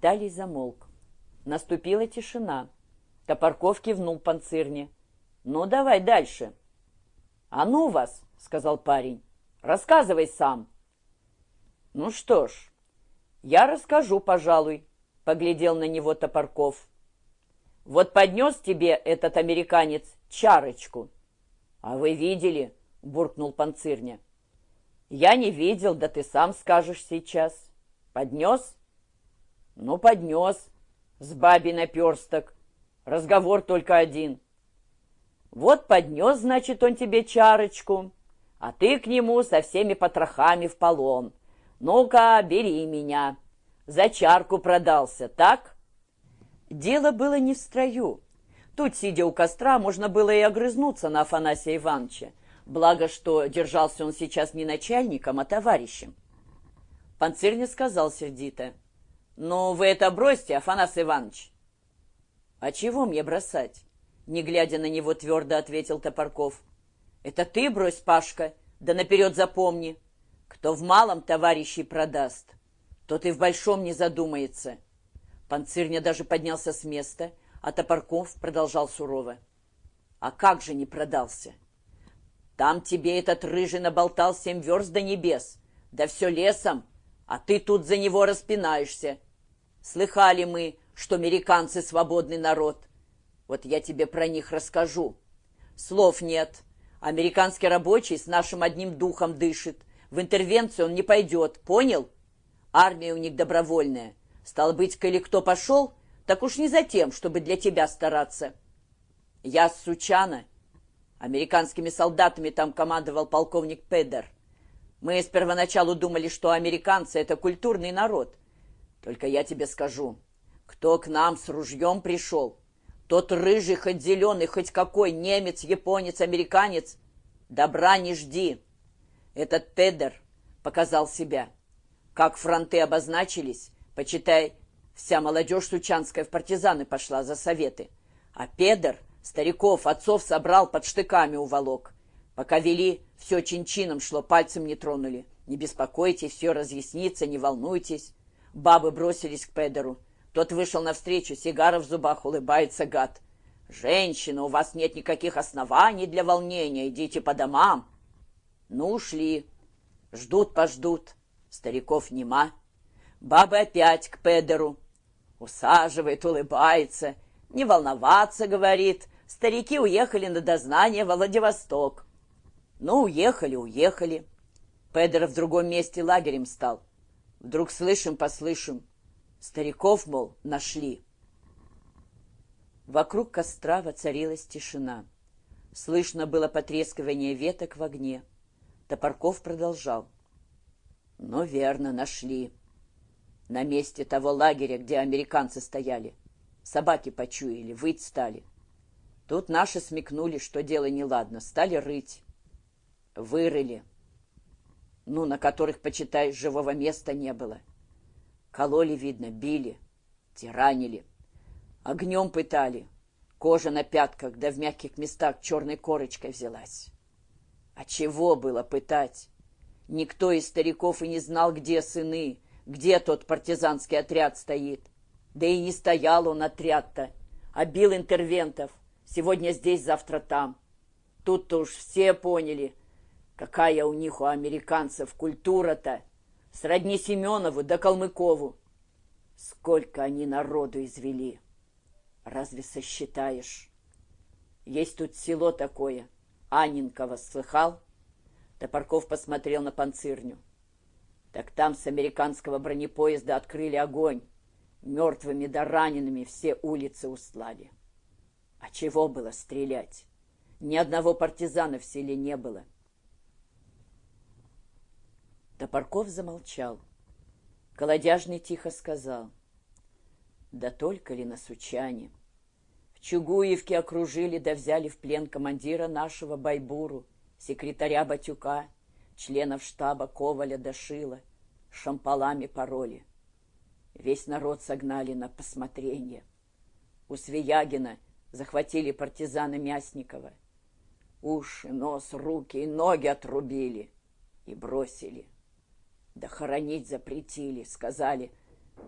Виталий замолк. Наступила тишина. Топорков кивнул панцирне. «Ну, давай дальше». «А ну вас!» — сказал парень. «Рассказывай сам». «Ну что ж, я расскажу, пожалуй», — поглядел на него Топорков. «Вот поднес тебе этот американец чарочку». «А вы видели?» — буркнул Панцирня. «Я не видел, да ты сам скажешь сейчас. Поднес?» «Ну, поднес. С бабей наперсток. Разговор только один». «Вот поднес, значит, он тебе чарочку, а ты к нему со всеми потрохами в полон. Ну-ка, бери меня. За чарку продался, так?» Дело было не в строю. Тут, сидя у костра, можно было и огрызнуться на Афанасия Ивановича. Благо, что держался он сейчас не начальником, а товарищем. Панцирь сказал сердито. «Ну, вы это бросьте, Афанас Иванович». «А чего мне бросать?» Не глядя на него, твердо ответил Топорков. «Это ты брось, Пашка, да наперед запомни. Кто в малом товарищей продаст, тот и в большом не задумается». Панцирня даже поднялся с места, а Топорков продолжал сурово. «А как же не продался? Там тебе этот рыжий наболтал семь верст до небес, да все лесом, а ты тут за него распинаешься. Слыхали мы, что американцы свободный народ. Вот я тебе про них расскажу. Слов нет. Американский рабочий с нашим одним духом дышит. В интервенцию он не пойдет, понял? Армия у них добровольная. Стало быть, коли кто пошел, так уж не за тем, чтобы для тебя стараться. Я с Сучана. Американскими солдатами там командовал полковник Педер. Мы с первоначалу думали, что американцы — это культурный народ. Только я тебе скажу, кто к нам с ружьем пришел, тот рыжий, хоть зеленый, хоть какой, немец, японец, американец, добра не жди. Этот Педер показал себя. Как фронты обозначились, почитай, вся молодежь сучанская в партизаны пошла за советы. А Педер стариков, отцов собрал, под штыками уволок. Пока вели, все чин-чином шло, пальцем не тронули. Не беспокойтесь, все разъяснится, не волнуйтесь. Бабы бросились к Педеру. Тот вышел навстречу, сигара в зубах, улыбается гад. «Женщина, у вас нет никаких оснований для волнения, идите по домам». Ну, ушли. Ждут-пождут. Стариков нема. Бабы опять к Педеру. Усаживает, улыбается. Не волноваться, говорит. Старики уехали на дознание в Владивосток. Ну, уехали, уехали. Педер в другом месте лагерем стал. Вдруг слышим-послышим. Стариков, мол, нашли. Вокруг костра воцарилась тишина. Слышно было потрескивание веток в огне. Топорков продолжал. Ну, верно, нашли. На месте того лагеря, где американцы стояли. Собаки почуяли, выть стали. Тут наши смекнули, что дело неладно, стали рыть. Вырыли. Ну, на которых, почитай, живого места не было. — Кололи, видно, били, тиранили. Огнем пытали. Кожа на пятках, да в мягких местах черной корочкой взялась. А чего было пытать? Никто из стариков и не знал, где сыны, где тот партизанский отряд стоит. Да и не стоял он отряд-то, а бил интервентов. Сегодня здесь, завтра там. Тут-то уж все поняли, какая у них, у американцев, культура-то. Сродни Семенову да Калмыкову. Сколько они народу извели. Разве сосчитаешь? Есть тут село такое. Анинково слыхал? Топорков посмотрел на панцирню. Так там с американского бронепоезда открыли огонь. Мертвыми да ранеными все улицы услали. А чего было стрелять? Ни одного партизана в селе не было. Топорков замолчал. Колодяжный тихо сказал. Да только ли на Сучане? В Чугуевке окружили да взяли в плен командира нашего Байбуру, секретаря Батюка, членов штаба Коваля Дашила, шампалами пароли. Весь народ согнали на посмотрение. У Свиягина захватили партизаны Мясникова. Уши, нос, руки и ноги отрубили и бросили. Да хоронить запретили, сказали,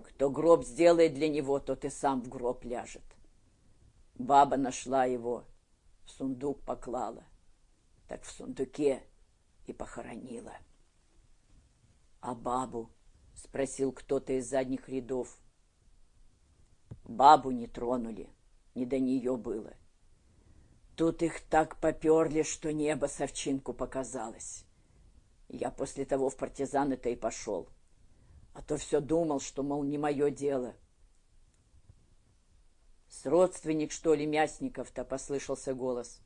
Кто гроб сделает для него, тот и сам в гроб ляжет. Баба нашла его, в сундук поклала. Так в сундуке и похоронила. А бабу? Спросил кто-то из задних рядов. Бабу не тронули, не до нее было. Тут их так поперли, что небо совчинку показалось. Я после того в партизаны-то и пошел. А то все думал, что, мол, не мое дело. «С родственник, что ли, Мясников-то?» — послышался голос.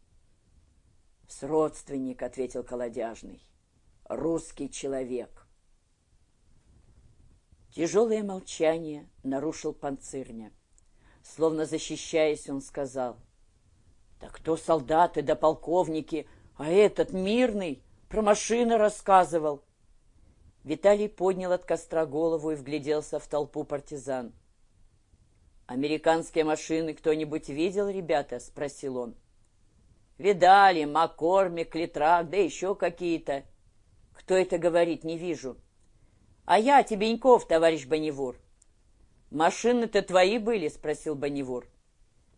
«С родственник», — ответил Колодяжный. «Русский человек». Тяжелое молчание нарушил панцирня. Словно защищаясь, он сказал. «Да кто солдаты да полковники, а этот мирный про машины рассказывал». Виталий поднял от костра голову и вгляделся в толпу партизан. «Американские машины кто-нибудь видел, ребята?» — спросил он. «Видали, Маккормик, Литрак, да еще какие-то». «Кто это говорит, не вижу». «А я, Тебеньков, товарищ Бонневур». «Машины-то твои были?» — спросил Бонневур.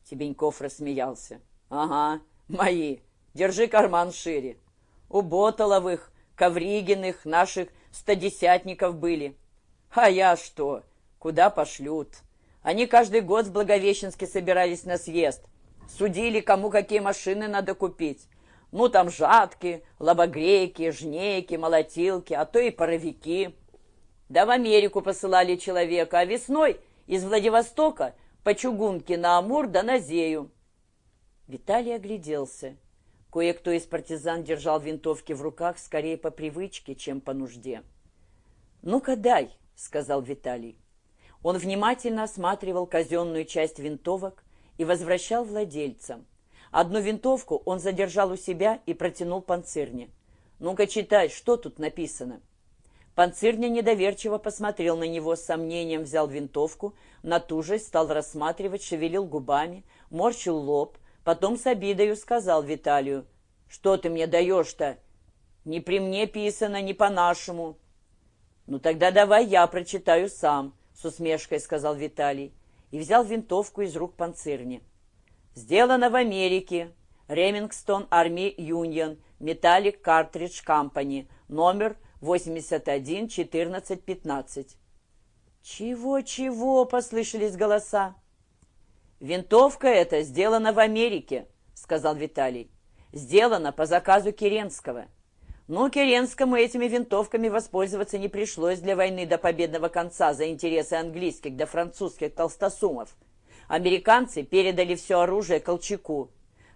Тебеньков рассмеялся. «Ага, мои. Держи карман шире. У Ботоловых, Ковригиных, наших стодесятников были. А я что? Куда пошлют?» Они каждый год в Благовещенске собирались на съезд. Судили, кому какие машины надо купить. Ну, там жатки, лобогрейки, жнейки, молотилки, а то и паровики. Да в Америку посылали человека, а весной из Владивостока по чугунке на Амур да на Зею. Виталий огляделся. Кое-кто из партизан держал винтовки в руках скорее по привычке, чем по нужде. «Ну-ка дай», — сказал Виталий. Он внимательно осматривал казенную часть винтовок и возвращал владельцам. Одну винтовку он задержал у себя и протянул панцирне. «Ну-ка читай, что тут написано?» Панцирня недоверчиво посмотрел на него, с сомнением взял винтовку, натужись стал рассматривать, шевелил губами, морщил лоб, потом с обидою сказал Виталию, «Что ты мне даешь-то? Не при мне писано, не по-нашему». «Ну тогда давай я прочитаю сам», с усмешкой сказал Виталий и взял винтовку из рук панцирни. Сделано в Америке. Ремингстон Арми Юнион, Металлик Картридж Компани, номер 811415. «Чего-чего?» — послышались голоса. «Винтовка эта сделана в Америке», — сказал Виталий. «Сделана по заказу Керенского». Но Керенскому этими винтовками воспользоваться не пришлось для войны до победного конца за интересы английских да французских толстосумов. Американцы передали все оружие Колчаку.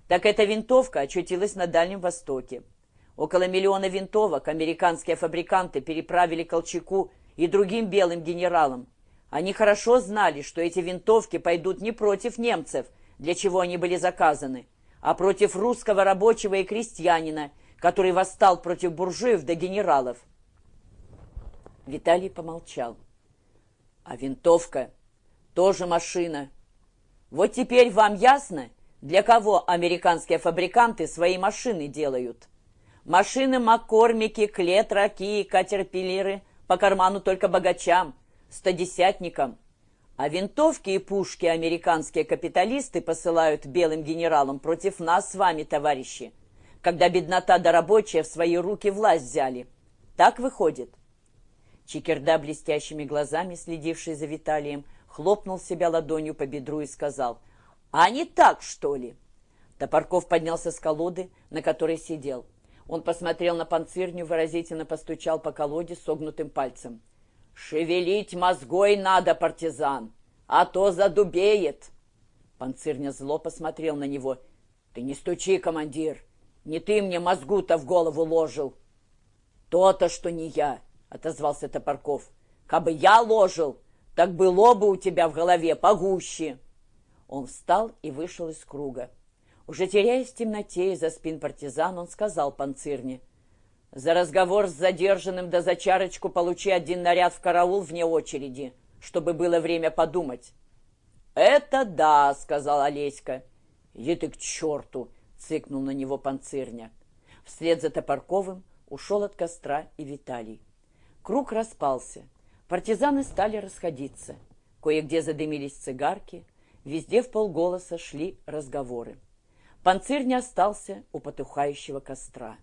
Так эта винтовка очутилась на Дальнем Востоке. Около миллиона винтовок американские фабриканты переправили Колчаку и другим белым генералам. Они хорошо знали, что эти винтовки пойдут не против немцев, для чего они были заказаны, а против русского рабочего и крестьянина, который восстал против буржуев да генералов. Виталий помолчал. А винтовка тоже машина. Вот теперь вам ясно, для кого американские фабриканты свои машины делают. Машины Маккормики, Клетраки, Катерпиллеры по карману только богачам, стодесятникам. А винтовки и пушки американские капиталисты посылают белым генералам против нас с вами, товарищи когда беднота да рабочие в свои руки власть взяли. Так выходит. Чикерда, блестящими глазами, следивший за Виталием, хлопнул себя ладонью по бедру и сказал, «А не так, что ли?» Топорков поднялся с колоды, на которой сидел. Он посмотрел на панцирню, выразительно постучал по колоде согнутым пальцем. «Шевелить мозгой надо, партизан, а то задубеет!» Панцирня зло посмотрел на него. «Ты не стучи, командир!» Не ты мне мозгу-то в голову ложил. То-то, что не я, отозвался Топорков. Кабы я ложил, так было бы у тебя в голове погуще. Он встал и вышел из круга. Уже теряясь в темноте из-за спин партизан, он сказал панцирне. «За разговор с задержанным да за чарочку получи один наряд в караул вне очереди, чтобы было время подумать». «Это да», — сказал Олеська. «Иди ты к черту!» цыкнул на него панцирня. Вслед за Топорковым ушел от костра и Виталий. Круг распался. Партизаны стали расходиться. Кое-где задымились цигарки, везде в полголоса шли разговоры. Панцирь остался у потухающего костра.